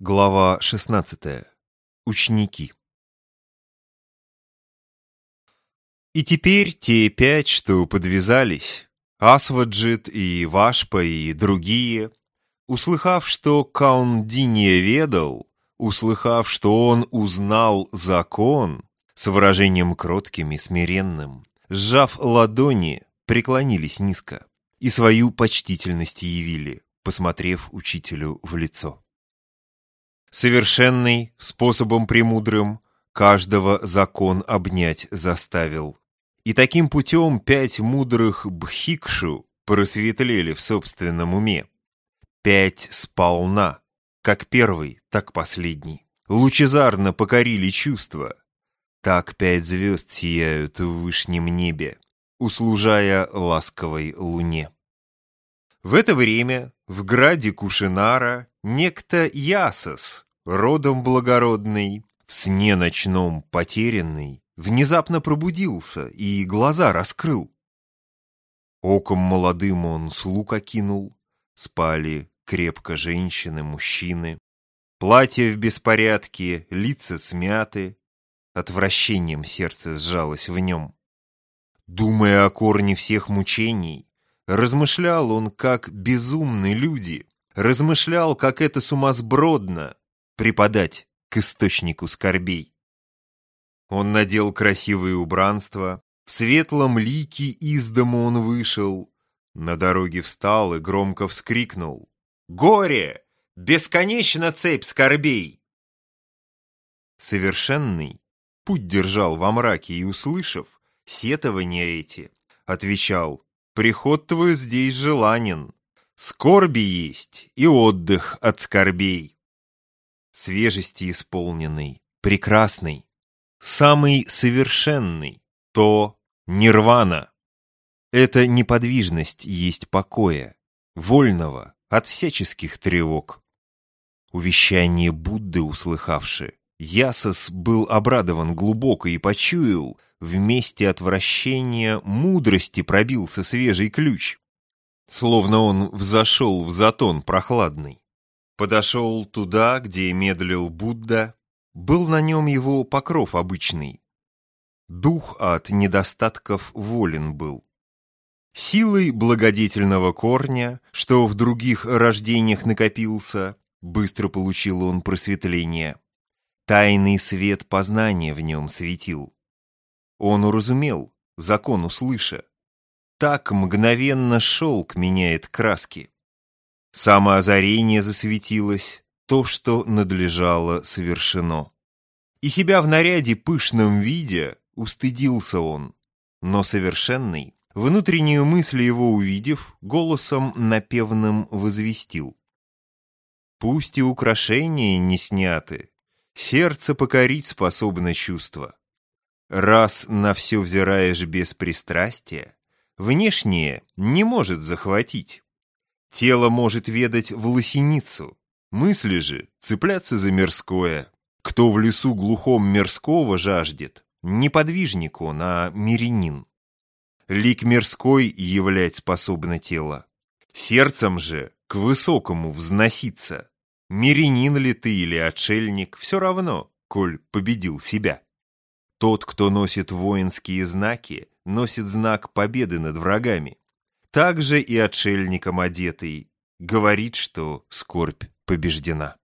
Глава 16. Ученики. И теперь те пять, что подвязались, Асваджит и Вашпа и другие, услыхав, что Каундиния ведал, услыхав, что он узнал закон, с выражением кротким и смиренным, сжав ладони, преклонились низко и свою почтительность явили, посмотрев учителю в лицо. Совершенный, способом премудрым, каждого закон обнять заставил. И таким путем пять мудрых бхикшу просветлели в собственном уме. Пять сполна, как первый, так последний. Лучезарно покорили чувства. Так пять звезд сияют в вышнем небе, услужая ласковой луне. В это время в граде Кушинара некто Ясос, родом благородный, в сне ночном потерянный, внезапно пробудился и глаза раскрыл. Оком молодым он слуг окинул, спали крепко женщины, мужчины. Платья в беспорядке, лица смяты, отвращением сердце сжалось в нем. Думая о корне всех мучений, Размышлял он, как безумны люди, размышлял, как это сумасбродно преподать к источнику скорбей. Он надел красивые убранства, в светлом лике из дому он вышел, на дороге встал и громко вскрикнул. «Горе! Бесконечно цепь скорбей!» Совершенный путь держал во мраке и, услышав сетования эти, отвечал Приход твой здесь желанен. Скорби есть и отдых от скорбей. Свежести исполненный, прекрасный, самый совершенный, то нирвана. Это неподвижность есть покоя, вольного от всяческих тревог. Увещание Будды услыхавши, Ясос был обрадован глубоко и почуял, вместе отвращения мудрости пробился свежий ключ. Словно он взошел в затон прохладный. Подошел туда, где медлил Будда, был на нем его покров обычный. Дух от недостатков волен был. Силой благодетельного корня, что в других рождениях накопился, быстро получил он просветление. Тайный свет познания в нем светил. Он уразумел, закон услыша. Так мгновенно шелк меняет краски. Самоозарение засветилось, то, что надлежало, совершено. И себя в наряде пышном виде устыдился он, но совершенный, внутреннюю мысль его увидев, голосом напевным возвестил. Пусть и украшения не сняты, сердце покорить способно чувство. Раз на все взираешь без пристрастия, внешнее не может захватить. Тело может ведать в лосиницу, мысли же цепляться за мирское. Кто в лесу глухом мирского жаждет, не подвижник он, а мирянин. Лик мирской являть способно тело. Сердцем же к высокому взноситься. Мирянин ли ты или отшельник, все равно, коль победил себя. Тот, кто носит воинские знаки, носит знак победы над врагами. Также и отшельником одетый говорит, что скорбь побеждена.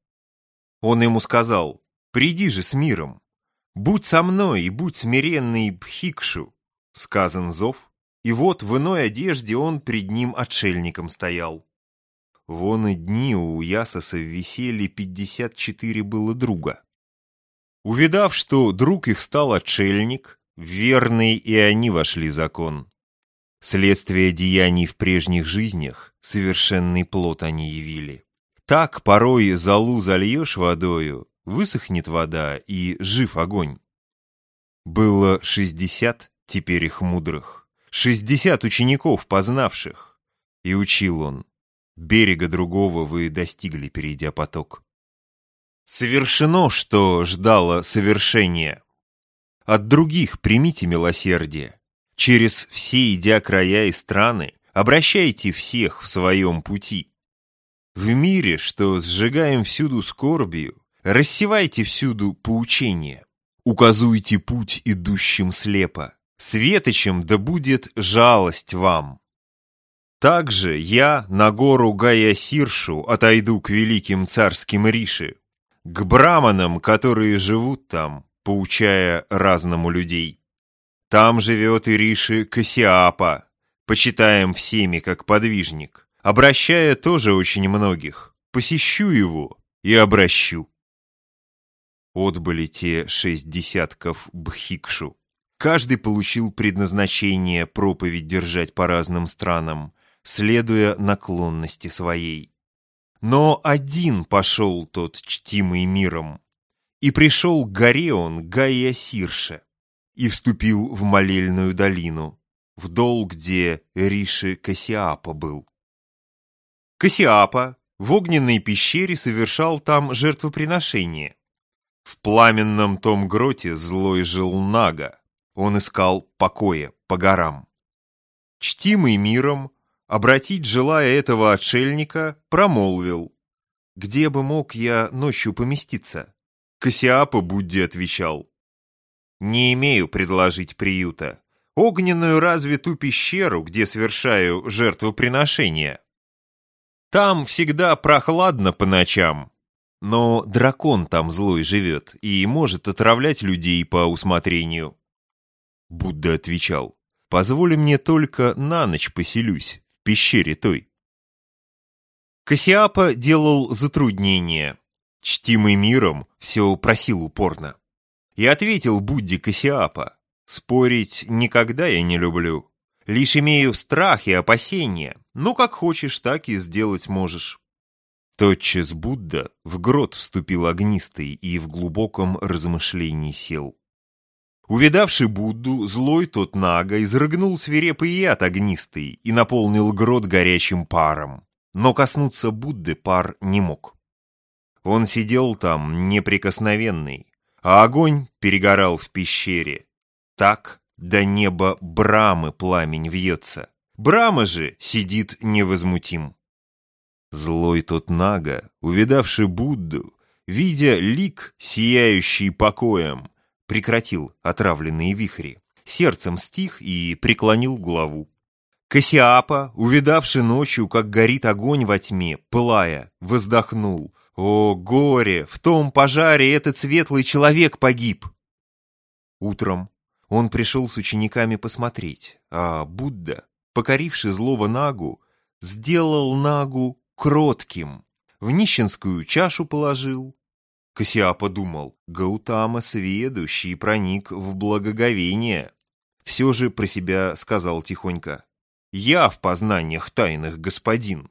Он ему сказал, «Приди же с миром, будь со мной и будь смиренный Бхикшу», сказан зов, и вот в иной одежде он пред ним отшельником стоял. Вон и дни у Ясоса висели пятьдесят четыре было друга. Увидав, что друг их стал отшельник, верный и они вошли закон. Следствие деяний в прежних жизнях совершенный плод они явили. Так порой залу зальешь водою, высохнет вода и жив огонь. Было шестьдесят теперь их мудрых, шестьдесят учеников познавших. И учил он, берега другого вы достигли, перейдя поток. Совершено, что ждало совершения. От других примите милосердие. Через все идя края и страны, обращайте всех в своем пути. В мире, что сжигаем всюду скорбию, рассевайте всюду поучение. Указуйте путь идущим слепо, светочем да будет жалость вам. Также я на гору Гая-Сиршу отойду к великим царским риши, к браманам, которые живут там, поучая разному людей. Там живет и риши Кассиапа, почитаем всеми как подвижник, обращая тоже очень многих. Посещу его и обращу. Отбыли те шесть десятков бхикшу. Каждый получил предназначение проповедь держать по разным странам, следуя наклонности своей. Но один пошел тот чтимый миром, и пришел к горе он Гайя Сирше, и вступил в молельную долину, в дол, где Риши Кассиапа был. Кассиапа в огненной пещере совершал там жертвоприношение. В пламенном том гроте злой жил Нага, он искал покоя по горам. Чтимый миром, обратить желая этого отшельника, промолвил. «Где бы мог я ночью поместиться?» Кассиапа Будди отвечал. «Не имею предложить приюта. Огненную разве ту пещеру, где совершаю жертвоприношения? Там всегда прохладно по ночам, но дракон там злой живет и может отравлять людей по усмотрению». Будда отвечал. «Позволь мне только на ночь поселюсь пещере той. Кассиапа делал затруднения. Чтимый миром все просил упорно. И ответил Будде Кассиапа. «Спорить никогда я не люблю. Лишь имею страх и опасения. Ну, как хочешь, так и сделать можешь». Тотчас Будда в грот вступил огнистый и в глубоком размышлении сел. Увидавший Будду, злой тот Нага изрыгнул свирепый яд огнистый и наполнил грот горячим паром. Но коснуться Будды пар не мог. Он сидел там неприкосновенный, а огонь перегорал в пещере. Так до неба Брамы пламень вьется. Брама же сидит невозмутим. Злой тот Нага, увидавший Будду, видя лик, сияющий покоем, прекратил отравленные вихри, сердцем стих и преклонил главу. Кассиапа, увидавший ночью, как горит огонь во тьме, пылая, воздохнул. «О, горе! В том пожаре этот светлый человек погиб!» Утром он пришел с учениками посмотреть, а Будда, покоривший злого Нагу, сделал Нагу кротким, в нищенскую чашу положил, Кассиа подумал, Гаутама сведущий проник в благоговение. Все же про себя сказал тихонько, «Я в познаниях тайных господин».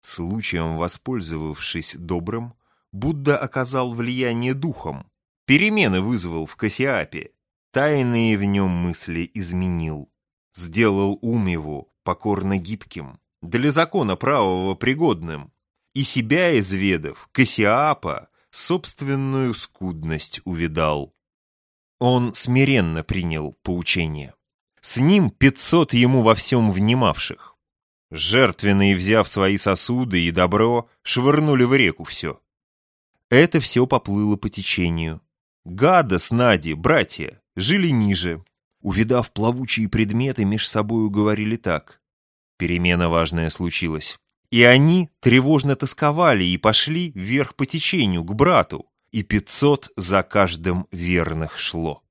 Случаем воспользовавшись добрым, Будда оказал влияние духом, перемены вызвал в Кассиапе, тайные в нем мысли изменил, сделал ум его покорно гибким, для закона правого пригодным, и себя изведав, Кассиапа, собственную скудность увидал. Он смиренно принял поучение. С ним пятьсот ему во всем внимавших. Жертвенные, взяв свои сосуды и добро, швырнули в реку все. Это все поплыло по течению. Гада с Нади, братья, жили ниже. Увидав плавучие предметы, меж собою говорили так. Перемена важная случилась. И они тревожно тосковали и пошли вверх по течению, к брату, и пятьсот за каждым верных шло.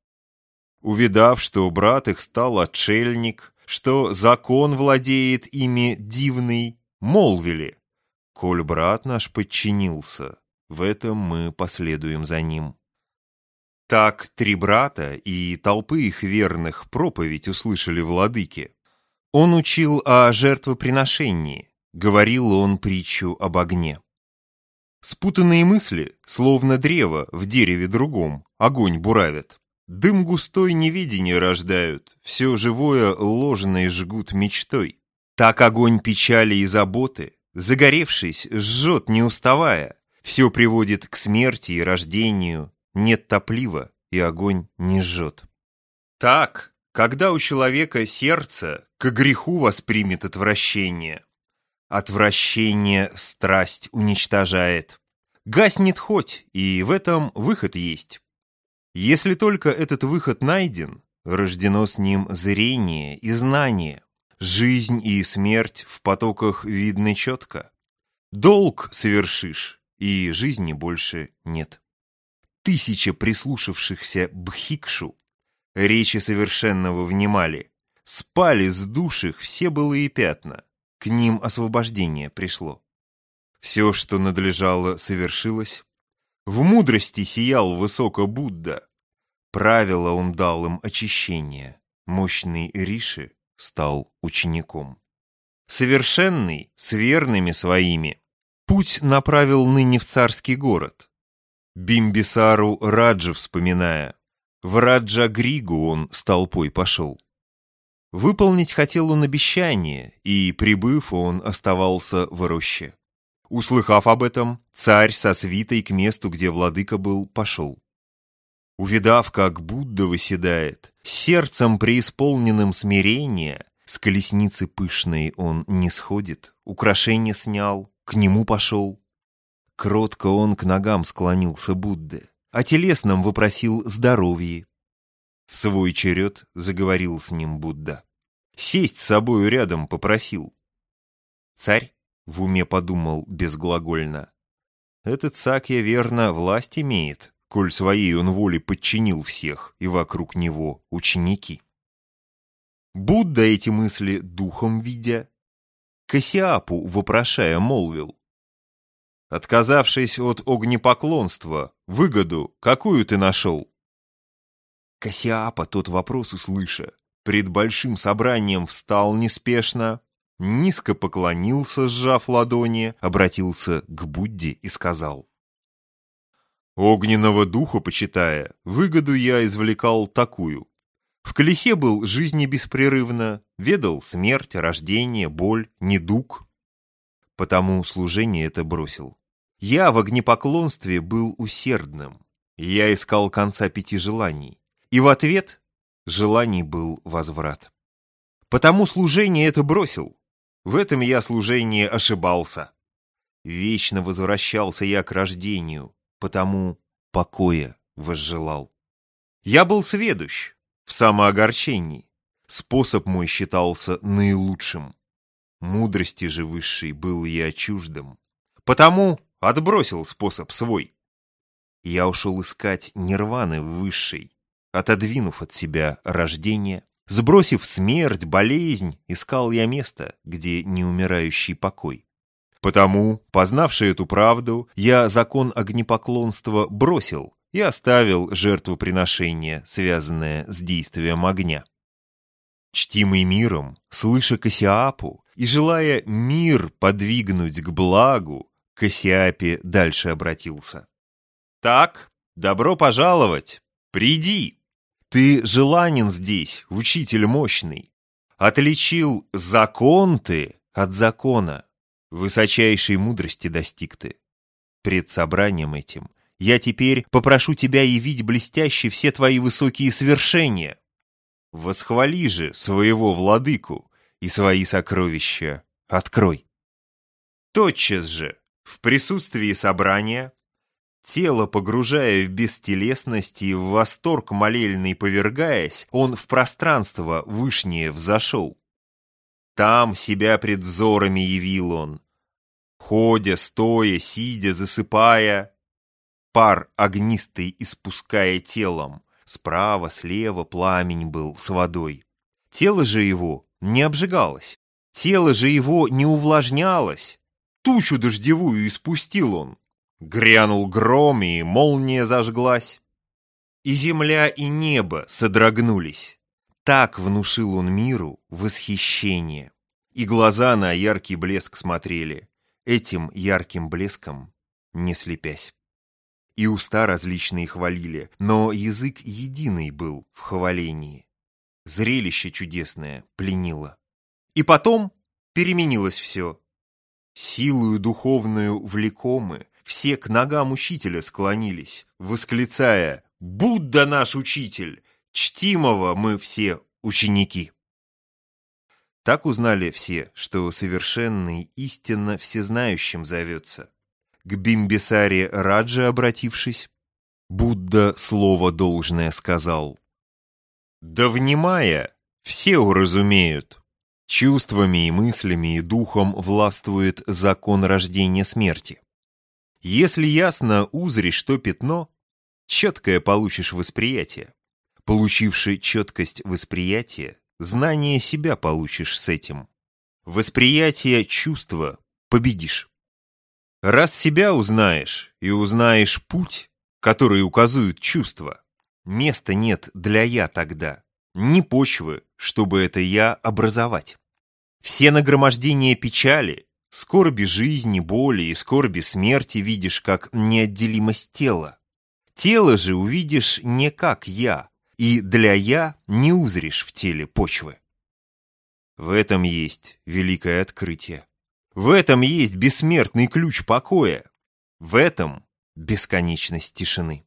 Увидав, что брат их стал отшельник, что закон владеет ими дивный, молвили, «Коль брат наш подчинился, в этом мы последуем за ним». Так три брата и толпы их верных проповедь услышали владыке. Он учил о жертвоприношении, Говорил он притчу об огне. Спутанные мысли, словно древо в дереве другом, огонь буравят. Дым густой невидение рождают, все живое ложное жгут мечтой. Так огонь печали и заботы, загоревшись, жжет не уставая, все приводит к смерти и рождению, нет топлива, и огонь не жжет. Так, когда у человека сердце к греху воспримет отвращение, Отвращение страсть уничтожает. Гаснет хоть, и в этом выход есть. Если только этот выход найден, рождено с ним зрение и знание. Жизнь и смерть в потоках видны четко. Долг совершишь, и жизни больше нет. Тысяча прислушавшихся бхикшу речи совершенного внимали, спали с душих все былые пятна, к ним освобождение пришло. Все, что надлежало, совершилось. В мудрости сиял высоко Будда. Правило он дал им очищение. Мощный Риши стал учеником. Совершенный, с верными своими, путь направил ныне в царский город. Бимбисару Раджа вспоминая, в Раджа-Григу он с толпой пошел. Выполнить хотел он обещание, и, прибыв, он оставался в роще. Услыхав об этом, царь со свитой к месту, где владыка был, пошел. Увидав, как Будда выседает, сердцем преисполненным смирения, с колесницы пышной он не сходит, украшение снял, к нему пошел. Кротко он к ногам склонился Будды, а телесном вопросил здоровье, в свой черед заговорил с ним Будда. Сесть с собою рядом попросил. Царь в уме подумал безглагольно. Этот Сакья, верно, власть имеет, коль своей он воле подчинил всех, и вокруг него ученики. Будда эти мысли духом видя, Кассиапу вопрошая молвил. Отказавшись от огнепоклонства, выгоду какую ты нашел? Кассиапа тот вопрос услыша, пред большим собранием встал неспешно, низко поклонился, сжав ладони, обратился к Будде и сказал. «Огненного духа, почитая, выгоду я извлекал такую. В колесе был жизни беспрерывно, ведал смерть, рождение, боль, недуг. Потому служение это бросил. Я в огнепоклонстве был усердным. Я искал конца пяти желаний. И в ответ желаний был возврат. Потому служение это бросил. В этом я служение ошибался. Вечно возвращался я к рождению, потому покоя возжелал. Я был сведущ в самоогорчении. Способ мой считался наилучшим. Мудрости же высшей был я чуждым. Потому отбросил способ свой. Я ушел искать нирваны высшей, Отодвинув от себя рождение, сбросив смерть, болезнь, искал я место, где неумирающий покой. Потому, познавший эту правду, я закон огнепоклонства бросил и оставил жертвоприношение, связанное с действием огня. Чтимый миром, слыша Кассиапу и желая мир подвигнуть к благу, Кассиапе дальше обратился. «Так, добро пожаловать! Приди!» Ты желанен здесь, учитель мощный. Отличил закон ты от закона. Высочайшей мудрости достиг ты. Пред собранием этим я теперь попрошу тебя явить блестяще все твои высокие свершения. Восхвали же своего владыку и свои сокровища открой. Тотчас же, в присутствии собрания, Тело погружая в бестелесность и в восторг молельный повергаясь, он в пространство вышнее взошел. Там себя пред взорами явил он. Ходя, стоя, сидя, засыпая, пар огнистый испуская телом, справа, слева пламень был с водой. Тело же его не обжигалось, тело же его не увлажнялось, тучу дождевую испустил он, Грянул гром, и молния зажглась. И земля, и небо содрогнулись. Так внушил он миру восхищение. И глаза на яркий блеск смотрели, этим ярким блеском не слепясь. И уста различные хвалили, но язык единый был в хвалении. Зрелище чудесное пленило. И потом переменилось все. Силою духовную влекомы, все к ногам учителя склонились, восклицая «Будда наш учитель! Чтимого мы все ученики!» Так узнали все, что совершенный истинно всезнающим зовется. К Бимбисаре Раджа обратившись, Будда слово должное сказал. Да внимая, все уразумеют. Чувствами и мыслями и духом властвует закон рождения смерти. Если ясно узришь то пятно, четкое получишь восприятие. Получивший четкость восприятия, знание себя получишь с этим. Восприятие чувства победишь. Раз себя узнаешь и узнаешь путь, который указывают чувства, места нет для «я» тогда, ни почвы, чтобы это «я» образовать. Все нагромождения печали, скорби жизни, боли и скорби смерти видишь как неотделимость тела. Тело же увидишь не как «я», и для «я» не узришь в теле почвы. В этом есть великое открытие. В этом есть бессмертный ключ покоя. В этом бесконечность тишины.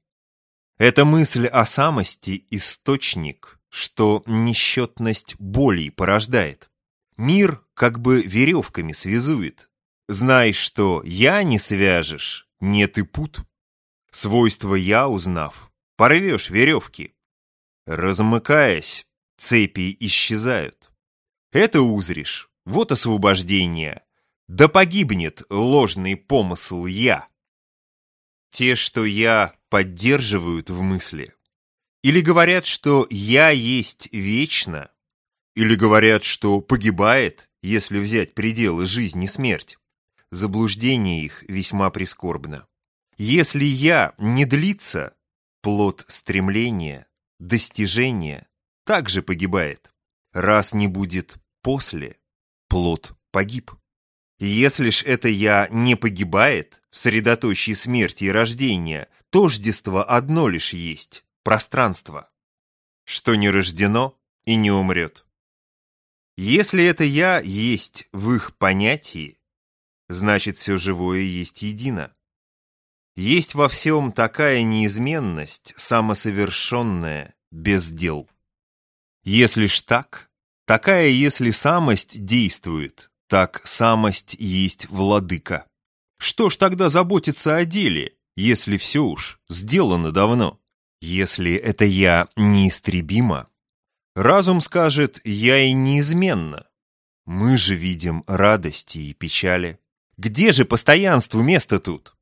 Эта мысль о самости – источник, что несчетность болей порождает. Мир как бы веревками связует. Знай, что «я» не свяжешь, нет и пут. Свойство «я» узнав, порвешь веревки. Размыкаясь, цепи исчезают. Это узришь, вот освобождение. Да погибнет ложный помысл «я». Те, что «я» поддерживают в мысли. Или говорят, что «я» есть вечно. Или говорят, что погибает, если взять пределы жизни и смерть. Заблуждение их весьма прискорбно. Если «я» не длится, плод стремления достижение также погибает. Раз не будет после, плод погиб. Если ж это «я» не погибает в средоточии смерти и рождения, тождество одно лишь есть – пространство, что не рождено и не умрет. Если это «я» есть в их понятии, значит все живое есть едино. Есть во всем такая неизменность, самосовершенная, без дел. Если ж так, такая если самость действует, так самость есть владыка. Что ж тогда заботиться о деле, если все уж сделано давно? Если это я неистребимо? Разум скажет «я и неизменно». Мы же видим радости и печали. Где же постоянству место тут?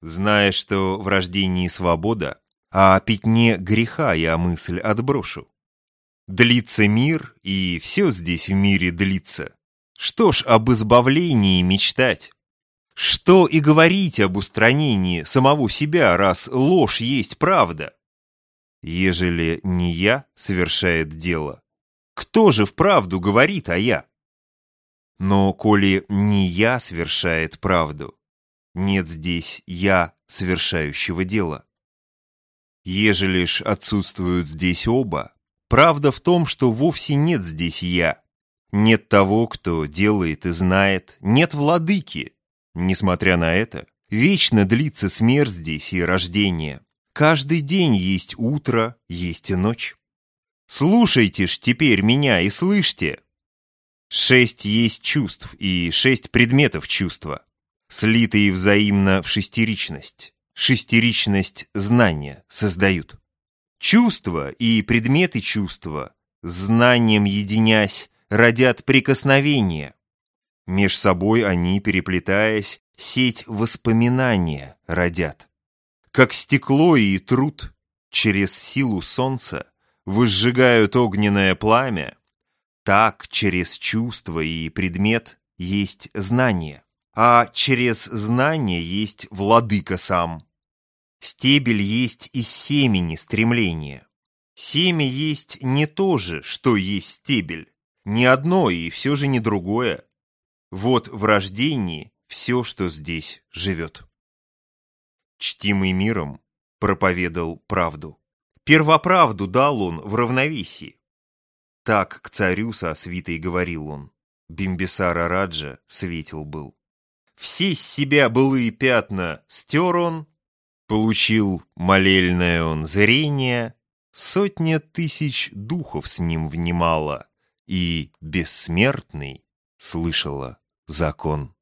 Зная, что в рождении свобода, а о пятне греха я мысль отброшу. Длится мир, и все здесь в мире длится. Что ж об избавлении мечтать? Что и говорить об устранении самого себя, раз ложь есть правда? Ежели не я совершает дело, кто же вправду говорит, а я? Но коли не я совершает правду, нет здесь «я», совершающего дело. Ежели ж отсутствуют здесь оба, правда в том, что вовсе нет здесь «я». Нет того, кто делает и знает, нет владыки. Несмотря на это, вечно длится смерть здесь и рождение. Каждый день есть утро, есть и ночь. Слушайте ж теперь меня и слышьте. Шесть есть чувств и шесть предметов чувства слитые взаимно в шестеричность. Шестеричность знания создают. Чувства и предметы чувства, знанием единясь, родят прикосновения. Меж собой они, переплетаясь, сеть воспоминания родят. Как стекло и труд через силу солнца выжигают огненное пламя, так через чувство и предмет есть знание а через знание есть владыка сам. Стебель есть из семени стремление. Семя есть не то же, что есть стебель. Не одно и все же не другое. Вот в рождении все, что здесь живет. Чтимый миром проповедал правду. Первоправду дал он в равновесии. Так к царю со свитой говорил он. Бимбисара Раджа светил был. Все с себя былые пятна стер он, Получил молельное он зрение, Сотня тысяч духов с ним внимала, и бессмертный слышала закон.